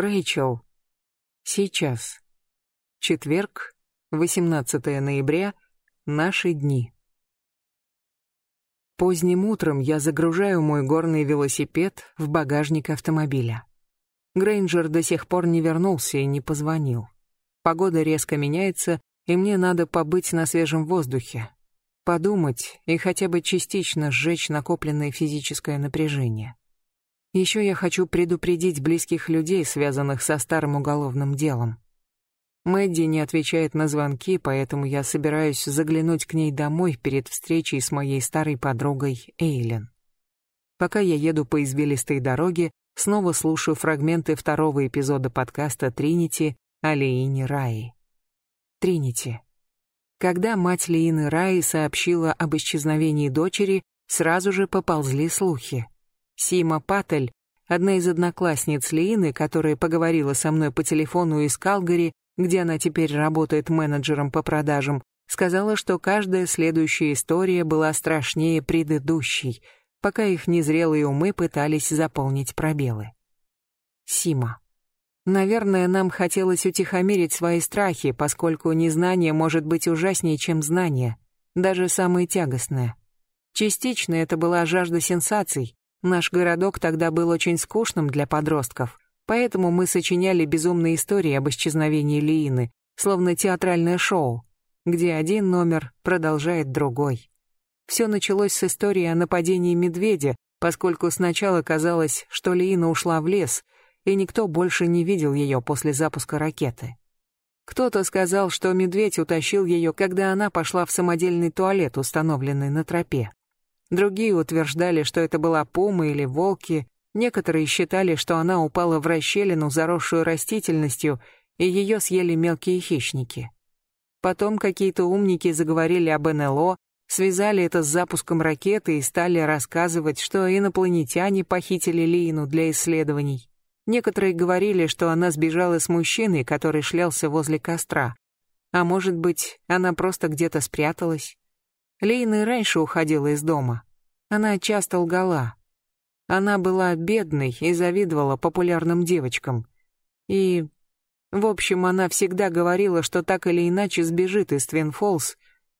Рэйчел. Сейчас. Четверг, 18 ноября, наши дни. Поздним утром я загружаю мой горный велосипед в багажник автомобиля. Грейнджер до сих пор не вернулся и не позвонил. Погода резко меняется, и мне надо побыть на свежем воздухе, подумать и хотя бы частично сжечь накопленное физическое напряжение. Еще я хочу предупредить близких людей, связанных со старым уголовным делом. Мэдди не отвечает на звонки, поэтому я собираюсь заглянуть к ней домой перед встречей с моей старой подругой Эйлен. Пока я еду по извилистой дороге, снова слушаю фрагменты второго эпизода подкаста «Тринити» о Леине Раи. Тринити. Когда мать Леины Раи сообщила об исчезновении дочери, сразу же поползли слухи. Сима Паттель, одна из одноклассниц Леины, которая поговорила со мной по телефону из Калгари, где она теперь работает менеджером по продажам, сказала, что каждая следующая история была страшнее предыдущей, пока их незрелые умы пытались заполнить пробелы. Сима. Наверное, нам хотелось утихомирить свои страхи, поскольку незнание может быть ужаснее, чем знание, даже самое тягостное. Частично это была жажда сенсаций. Наш городок тогда был очень скучным для подростков, Поэтому мы сочиняли безумные истории об исчезновении Лиины, словно театральное шоу, где один номер продолжает другой. Все началось с истории о нападении медведя, поскольку сначала казалось, что Лиина ушла в лес, и никто больше не видел ее после запуска ракеты. Кто-то сказал, что медведь утащил ее, когда она пошла в самодельный туалет, установленный на тропе. Другие утверждали, что это была пума или волки, Некоторые считали, что она упала в расщелину, заросшую растительностью, и ее съели мелкие хищники. Потом какие-то умники заговорили об НЛО, связали это с запуском ракеты и стали рассказывать, что инопланетяне похитили Лину для исследований. Некоторые говорили, что она сбежала с мужчиной, который шлялся возле костра. А может быть, она просто где-то спряталась? Лина и раньше уходила из дома. Она часто лгала. Она была бедной и завидовала популярным девочкам. И, в общем, она всегда говорила, что так или иначе сбежит из Твинфолс,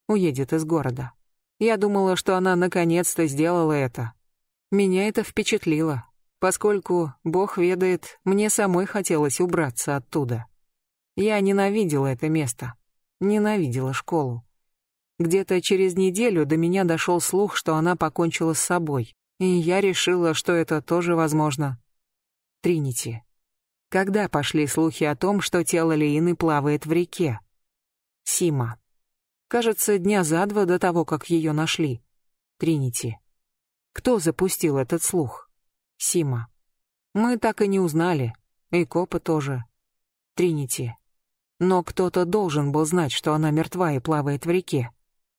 уедет из города. Я думала, что она наконец-то сделала это. Меня это впечатлило, поскольку, бог ведает, мне самой хотелось убраться оттуда. Я ненавидела это место, ненавидела школу. Где-то через неделю до меня дошел слух, что она покончила с собой. И я решила, что это тоже возможно. Тринити. Когда пошли слухи о том, что тело Лиины плавает в реке? Сима. Кажется, дня за два до того, как ее нашли. Тринити. Кто запустил этот слух? Сима. Мы так и не узнали. И копы тоже. Тринити. Но кто-то должен был знать, что она мертва и плавает в реке.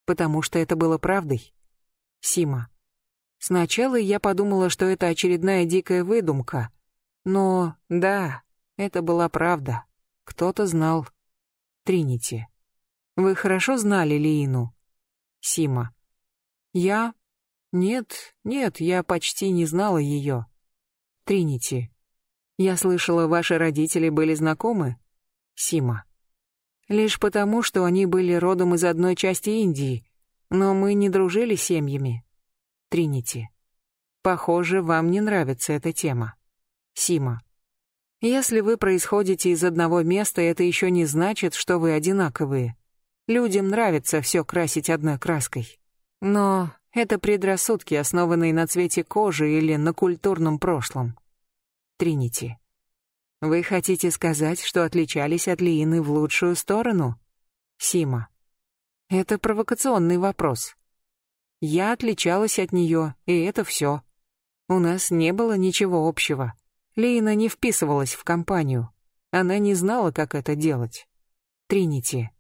Потому что это было правдой. Сима. Сначала я подумала, что это очередная дикая выдумка. Но, да, это была правда. Кто-то знал. Тринити. Вы хорошо знали Лиину? Сима. Я? Нет, нет, я почти не знала ее. Тринити. Я слышала, ваши родители были знакомы? Сима. Лишь потому, что они были родом из одной части Индии, но мы не дружили семьями. Тринити. Похоже, вам не нравится эта тема. Сима. Если вы происходите из одного места, это еще не значит, что вы одинаковые. Людям нравится все красить одной краской. Но это предрассудки, основанные на цвете кожи или на культурном прошлом. Тринити. Вы хотите сказать, что отличались от Лиины в лучшую сторону? Сима. Это провокационный вопрос. Я отличалась от нее, и это все. У нас не было ничего общего. Лейна не вписывалась в компанию. Она не знала, как это делать. Тринити.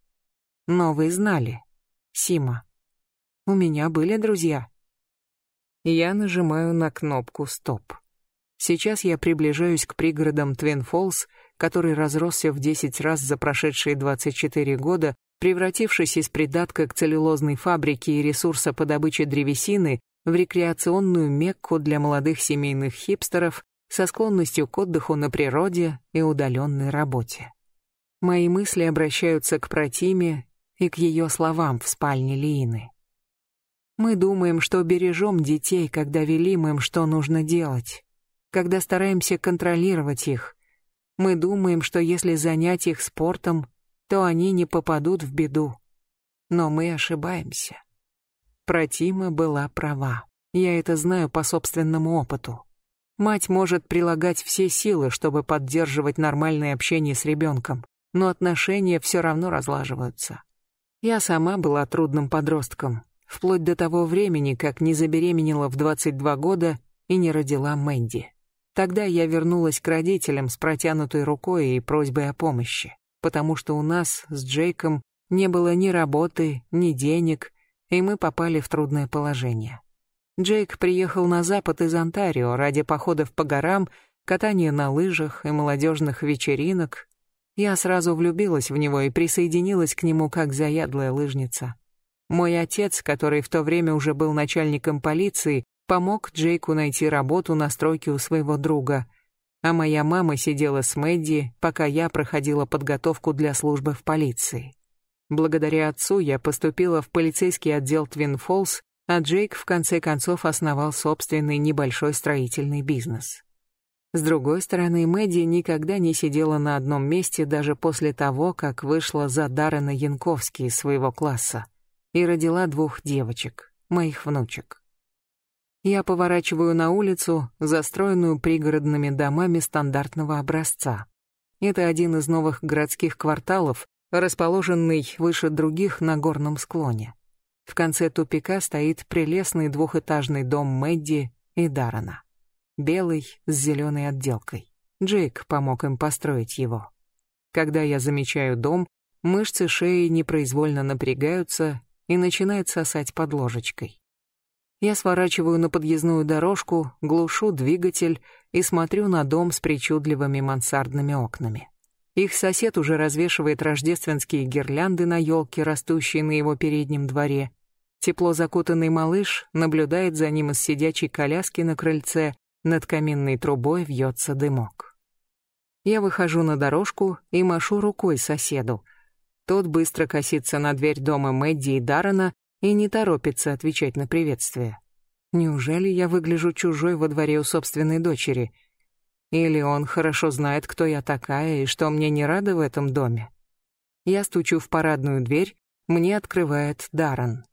Но вы знали. Сима. У меня были друзья. Я нажимаю на кнопку «Стоп». Сейчас я приближаюсь к пригородам Твин Фолс, который разросся в 10 раз за прошедшие 24 года превратившись из придатка к целлюлозной фабрике и ресурса по добыче древесины в рекреационную мекку для молодых семейных хипстеров, со склонностью к отдыху на природе и удаленной работе. Мои мысли обращаются к Протиме и к ее словам в спальне Лины. Мы думаем, что бережем детей, когда велим им, что нужно делать, когда стараемся контролировать их. Мы думаем, что если занять их спортом, то они не попадут в беду. Но мы ошибаемся. Протима была права. Я это знаю по собственному опыту. Мать может прилагать все силы, чтобы поддерживать нормальное общение с ребенком, но отношения все равно разлаживаются. Я сама была трудным подростком, вплоть до того времени, как не забеременела в 22 года и не родила Мэнди. Тогда я вернулась к родителям с протянутой рукой и просьбой о помощи, потому что у нас с Джейком не было ни работы, ни денег, и мы попали в трудное положение. Джейк приехал на запад из Онтарио ради походов по горам, катания на лыжах и молодежных вечеринок, я сразу влюбилась в него и присоединилась к нему как заядлая лыжница. Мой отец, который в то время уже был начальником полиции, помог Джейку найти работу на стройке у своего друга, а моя мама сидела с Мэдди, пока я проходила подготовку для службы в полиции. Благодаря отцу я поступила в полицейский отдел Твин Фолс, а Джейк в конце концов основал собственный небольшой строительный бизнес. С другой стороны, Мэдди никогда не сидела на одном месте даже после того, как вышла за Даррена Янковски из своего класса и родила двух девочек, моих внучек. Я поворачиваю на улицу, застроенную пригородными домами стандартного образца. Это один из новых городских кварталов, расположенный выше других на горном склоне. В конце тупика стоит прелестный двухэтажный дом Мэдди и Даррена белый, с зеленой отделкой. Джейк помог им построить его. Когда я замечаю дом, мышцы шеи непроизвольно напрягаются и начинают сосать под ложечкой. Я сворачиваю на подъездную дорожку, глушу двигатель и смотрю на дом с причудливыми мансардными окнами. Их сосед уже развешивает рождественские гирлянды на елке, растущей на его переднем дворе. Тепло закутанный малыш наблюдает за ним из сидячей коляски на крыльце над каминной трубой вьется дымок. Я выхожу на дорожку и машу рукой соседу. Тот быстро косится на дверь дома Мэдди и Даррена и не торопится отвечать на приветствие. Неужели я выгляжу чужой во дворе у собственной дочери? Или он хорошо знает, кто я такая и что мне не рада в этом доме? Я стучу в парадную дверь, мне открывает Даррен.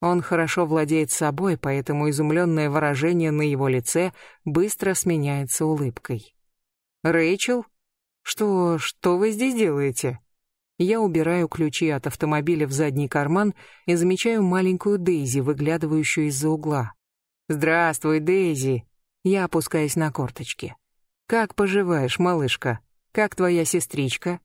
Он хорошо владеет собой, поэтому изумленное выражение на его лице быстро сменяется улыбкой. «Рэйчел? Что... что вы здесь делаете?» Я убираю ключи от автомобиля в задний карман и замечаю маленькую Дейзи, выглядывающую из-за угла. «Здравствуй, Дейзи!» Я опускаюсь на корточки. «Как поживаешь, малышка? Как твоя сестричка?»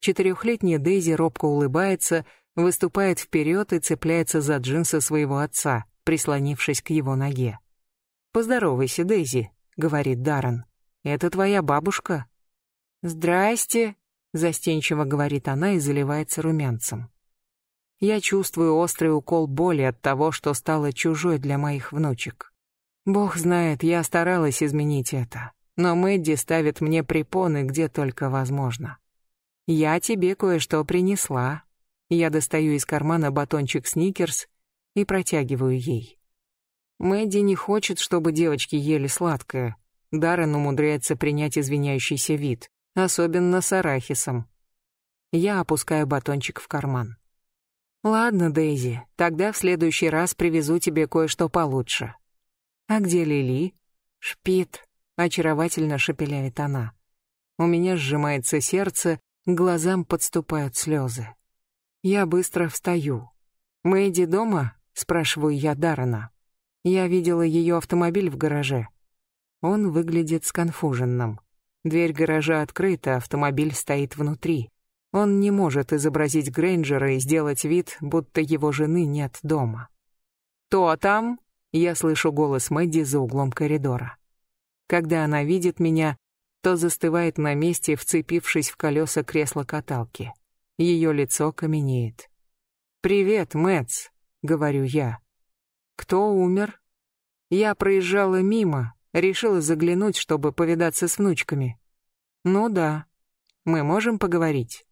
Четырехлетняя Дейзи робко улыбается, выступает вперед и цепляется за джинсы своего отца, прислонившись к его ноге. «Поздоровайся, Дейзи», — говорит Даррен. «Это твоя бабушка». «Здрасте», — застенчиво говорит она и заливается румянцем. Я чувствую острый укол боли от того, что стала чужой для моих внучек. Бог знает, я старалась изменить это, но Мэдди ставит мне препоны где только возможно. Я тебе кое-что принесла, я достаю из кармана батончик Сникерс и протягиваю ей. Мэдди не хочет, чтобы девочки ели сладкое. Даррен умудряется принять извиняющийся вид, особенно с арахисом. Я опускаю батончик в карман. Ладно, Дейзи, тогда в следующий раз привезу тебе кое-что получше. А где Лили? Шпит, очаровательно шепеляет она. У меня сжимается сердце, к глазам подступают слезы. Я быстро встаю. «Мэйди дома?» — спрашиваю я Даррена. Я видела ее автомобиль в гараже. Он выглядит сконфуженным. Дверь гаража открыта, автомобиль стоит внутри. Он не может изобразить Грейнджера и сделать вид, будто его жены нет дома. «Кто там?» — я слышу голос Мэдди за углом коридора. Когда она видит меня, то застывает на месте, вцепившись в колеса кресла-каталки. Ее лицо каменеет. «Привет, Мэтс», — говорю я. «Кто умер?» «Я проезжала мимо», — Решила заглянуть, чтобы повидаться с внучками. Ну да. Мы можем поговорить.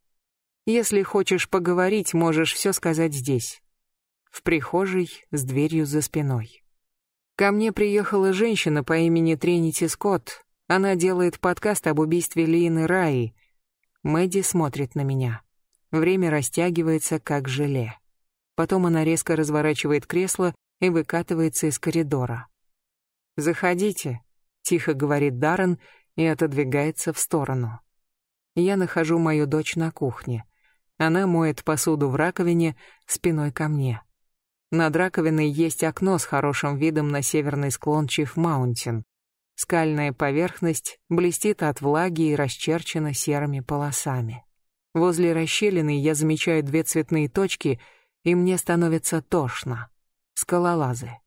Если хочешь поговорить, можешь все сказать здесь. В прихожей с дверью за спиной. Ко мне приехала женщина по имени Тринити Скотт. Она делает подкаст об убийстве Лины Раи. Мэдди смотрит на меня. Время растягивается, как желе. Потом она резко разворачивает кресло и выкатывается из коридора. «Заходите», — тихо говорит Даррен и отодвигается в сторону. Я нахожу мою дочь на кухне. Она моет посуду в раковине спиной ко мне. Над раковиной есть окно с хорошим видом на северный склон Чиф-Маунтин. Скальная поверхность блестит от влаги и расчерчена серыми полосами. Возле расщелины я замечаю две цветные точки, и мне становится тошно. Скалолазы.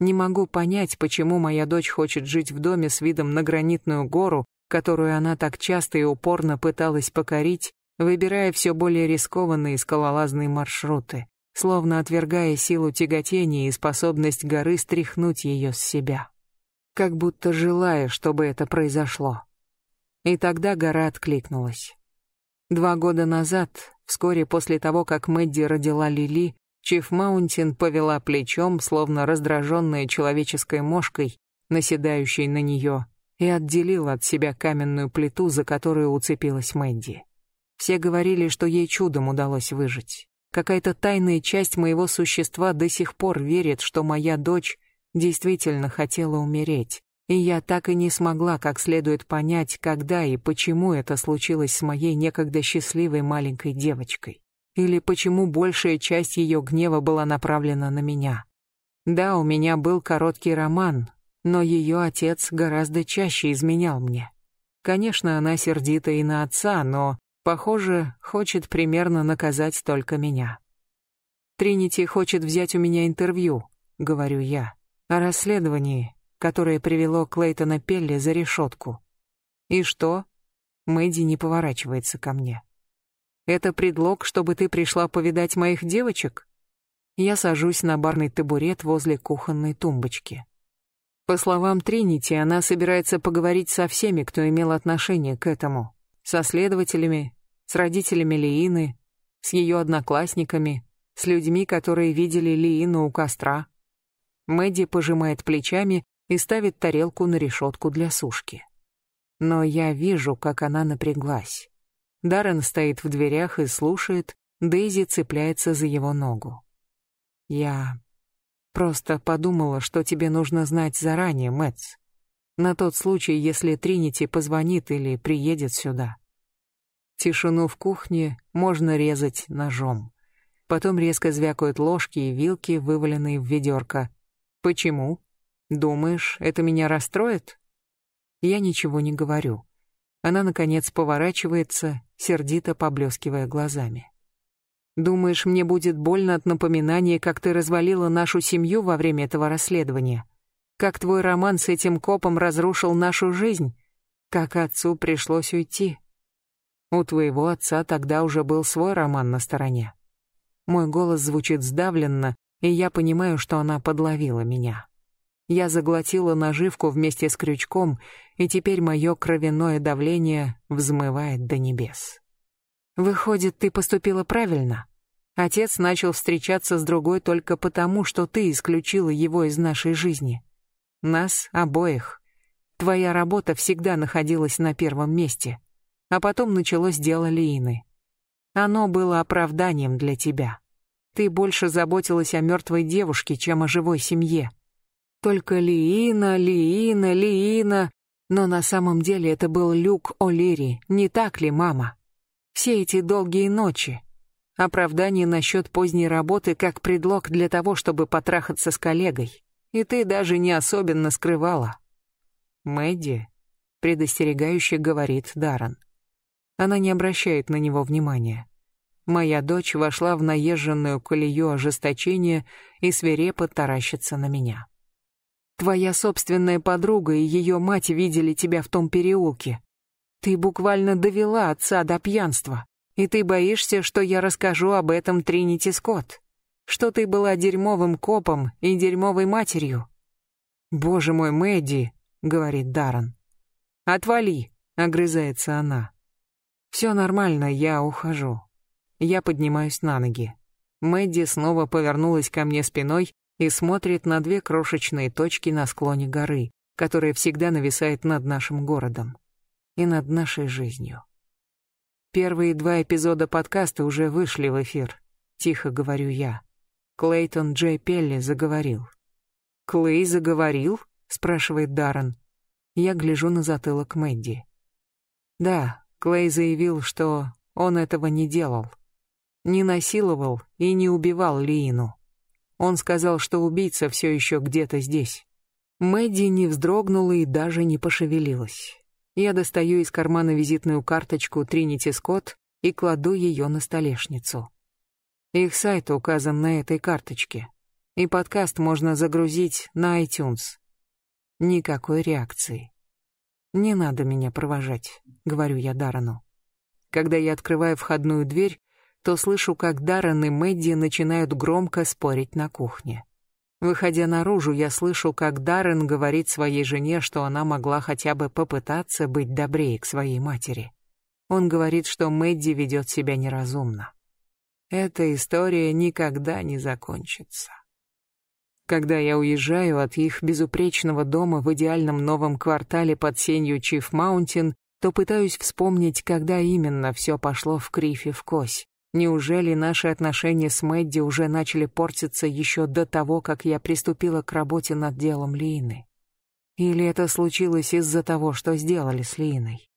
Не могу понять, почему моя дочь хочет жить в доме с видом на гранитную гору, которую она так часто и упорно пыталась покорить, выбирая все более рискованные скалолазные маршруты словно отвергая силу тяготения и способность горы стряхнуть ее с себя. Как будто желая, чтобы это произошло. И тогда гора откликнулась. Два года назад, вскоре после того, как Мэдди родила Лили, Чиф Маунтин повела плечом, словно раздраженная человеческой мошкой, наседающей на нее, и отделила от себя каменную плиту, за которую уцепилась Мэдди. Все говорили, что ей чудом удалось выжить. Какая-то тайная часть моего существа до сих пор верит, что моя дочь действительно хотела умереть. И я так и не смогла как следует понять, когда и почему это случилось с моей некогда счастливой маленькой девочкой. Или почему большая часть ее гнева была направлена на меня. Да, у меня был короткий роман, но ее отец гораздо чаще изменял мне. Конечно, она сердита и на отца, но Похоже, хочет примерно наказать только меня. Тринити хочет взять у меня интервью, говорю я, о расследовании, которое привело Клейтона Пелли за решетку. И что? Мэдди не поворачивается ко мне. Это предлог, чтобы ты пришла повидать моих девочек? Я сажусь на барный табурет возле кухонной тумбочки. По словам Тринити, она собирается поговорить со всеми, кто имел отношение к этому. Со следователями, с родителями Лиины, с ее одноклассниками, с людьми, которые видели Лиину у костра. Мэдди пожимает плечами и ставит тарелку на решетку для сушки. Но я вижу, как она напряглась. Даррен стоит в дверях и слушает, Дейзи цепляется за его ногу. Я просто подумала, что тебе нужно знать заранее, Мэтс. На тот случай, если Тринити позвонит или приедет сюда. Тишину в кухне можно резать ножом. Потом резко звякают ложки и вилки, вываленные в ведерко. Почему? Думаешь, это меня расстроит? Я ничего не говорю. Она, наконец, поворачивается, сердито поблескивая глазами. Думаешь, мне будет больно от напоминания, как ты развалила нашу семью во время этого расследования? Как твой роман с этим копом разрушил нашу жизнь? Как отцу пришлось уйти? У твоего отца тогда уже был свой роман на стороне. Мой голос звучит сдавленно, и я понимаю, что она подловила меня. Я заглотила наживку вместе с крючком, и теперь мое кровяное давление взмывает до небес. Выходит, ты поступила правильно? Отец начал встречаться с другой только потому, что ты исключила его из нашей жизни. Нас обоих. Твоя работа всегда находилась на первом месте а потом началось дело Лиины. Оно было оправданием для тебя. Ты больше заботилась о мертвой девушке, чем о живой семье. Только Лиина, Лиина, Лиина... Но на самом деле это был Люк О'Лири, не так ли, мама? Все эти долгие ночи. Оправдание насчет поздней работы как предлог для того, чтобы потрахаться с коллегой. И ты даже не особенно скрывала. Мэдди, предостерегающе говорит Даррен. Она не обращает на него внимания. Моя дочь вошла в наезженную колею ожесточения и свирепо таращится на меня. Твоя собственная подруга и ее мать видели тебя в том переулке. Ты буквально довела отца до пьянства, и ты боишься, что я расскажу об этом Тринити Скотт, что ты была дерьмовым копом и дерьмовой матерью. Боже мой, Мэдди, — говорит Даррен. «Отвали», — огрызается она. «Все нормально, я ухожу». Я поднимаюсь на ноги. Мэдди снова повернулась ко мне спиной и смотрит на две крошечные точки на склоне горы, которая всегда нависает над нашим городом и над нашей жизнью. Первые два эпизода подкаста уже вышли в эфир, тихо говорю я. Клейтон Джей Пелли заговорил. «Клей заговорил?» — спрашивает Даррен. Я гляжу на затылок Мэдди. Да, Клей заявил, что он этого не делал. Не насиловал и не убивал Лиину. Он сказал, что убийца все еще где-то здесь. Мэдди не вздрогнула и даже не пошевелилась. Я достаю из кармана визитную карточку Тринити Скотт и кладу ее на столешницу. Их сайт указан на этой карточке, и подкаст можно загрузить на iTunes. Никакой реакции. «Не надо меня провожать», — говорю я Дарану. Когда я открываю входную дверь, то слышу, как Даррен и Мэдди начинают громко спорить на кухне. Выходя наружу, я слышу, как Даррен говорит своей жене, что она могла хотя бы попытаться быть добрее к своей матери. Он говорит, что Мэдди ведет себя неразумно. Эта история никогда не закончится. Когда я уезжаю от их безупречного дома в идеальном новом квартале под сенью Чиф Маунтин, то пытаюсь вспомнить, когда именно все пошло в крифе в кось. Неужели наши отношения с Мэдди уже начали портиться еще до того, как я приступила к работе над делом Лины? Или это случилось из-за того, что сделали с Линой?